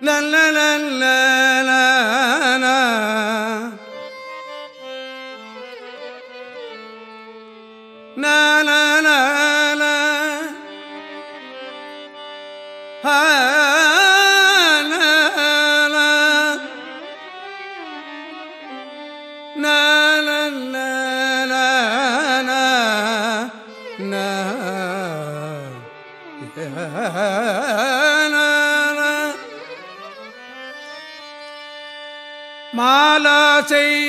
la la மாலாசை.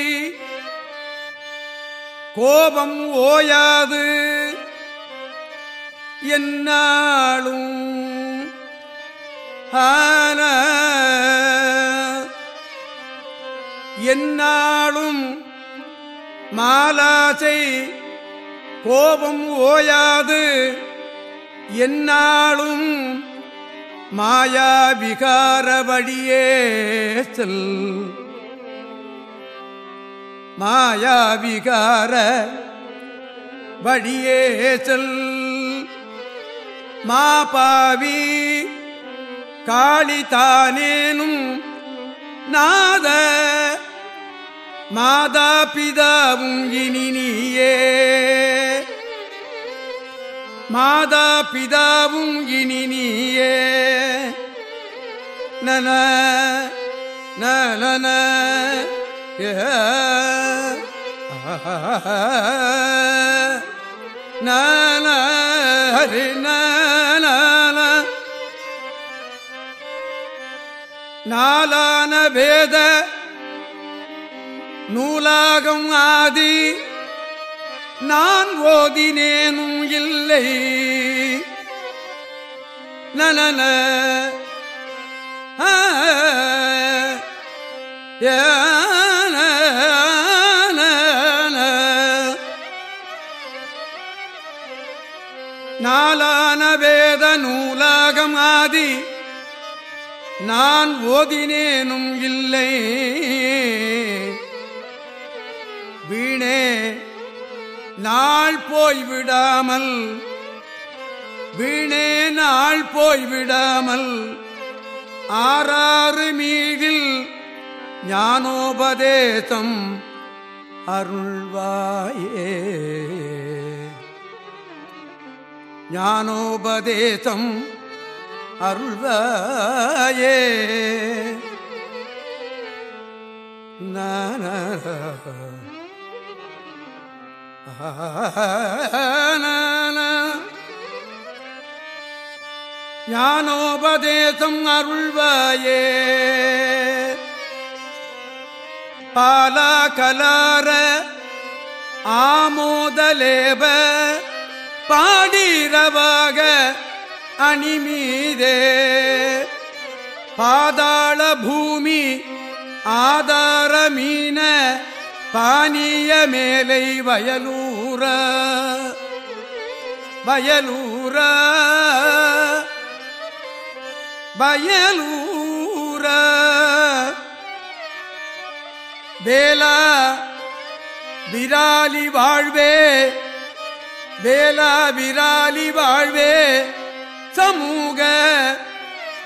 கோபம் ஓயாது. என்னாலும் ஆன. என்னாலும் மாலாசை. கோபம் ஓயாது. என்னாலும் மாயா விகார வழியே செல். மாயாவிகார வழியே செல். மாபாவி காளிதானேனும் நாத. மாதா பிதாவும் இனி நீயே. மாதா பிதாவும் இனி நீயே. நன நலன நல ஹரி நல நாலான வேத நூலாகம் ஆதி நான் ஓதினேனும் இல்லை. நலன ஏ ஞானவேத நூலாகம் ஆதி. நான் ஓதினேனும் இல்லை. வீணே நாள் போய்விடாமல். வீணே நாள் போய்விடாமல். ஆறாறு மீதில் ஞானோபதேசம் அருள்வாயே. ஞானோபதேசம் அருள்வாயே. நான ஞானோபதேசம் அருள்வாயே. பாலா கலார ஆமோதலேப நிறவாக அணிமீதே. பாதாள பூமி ஆதாரமீன பானிய மேலை வயலூர. வயலூர. வயலூர. வேலா விராலி வாழ்வே வேலா விராலி வாழ்வே. சமூக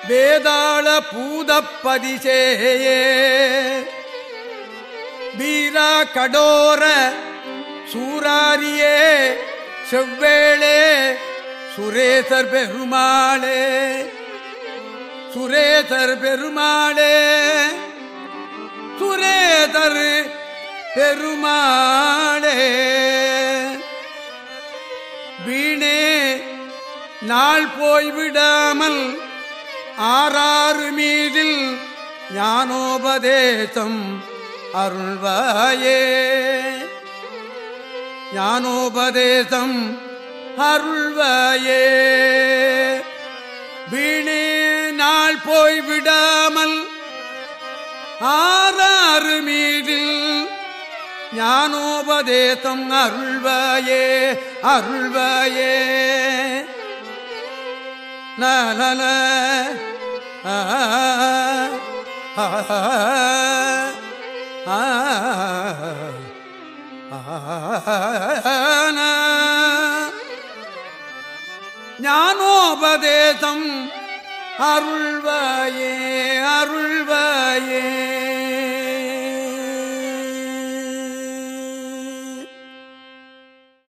வேதாள பூதப்பதிசேயே. வீரா கடோர சூராரியே செவ்வேளே சுரேசர் பெருமாளே. சுரேசர் பெருமாளே சுரேதர் பெருமாளே. வீணே நாள் போய்விடாமல் ஆறாறு மீதில் ஞானோபதேசம் அருள்வாயே. ஞானோபதேசம் அருள்வாயே. வீணே நாள் போய்விடாமல் ஆறாறு மீதில் ஞானோபதேசம் அருள்வாயே. அருள்வாயே நலன ஞானோபதேசம் அருள்வாயே அருள்வாயே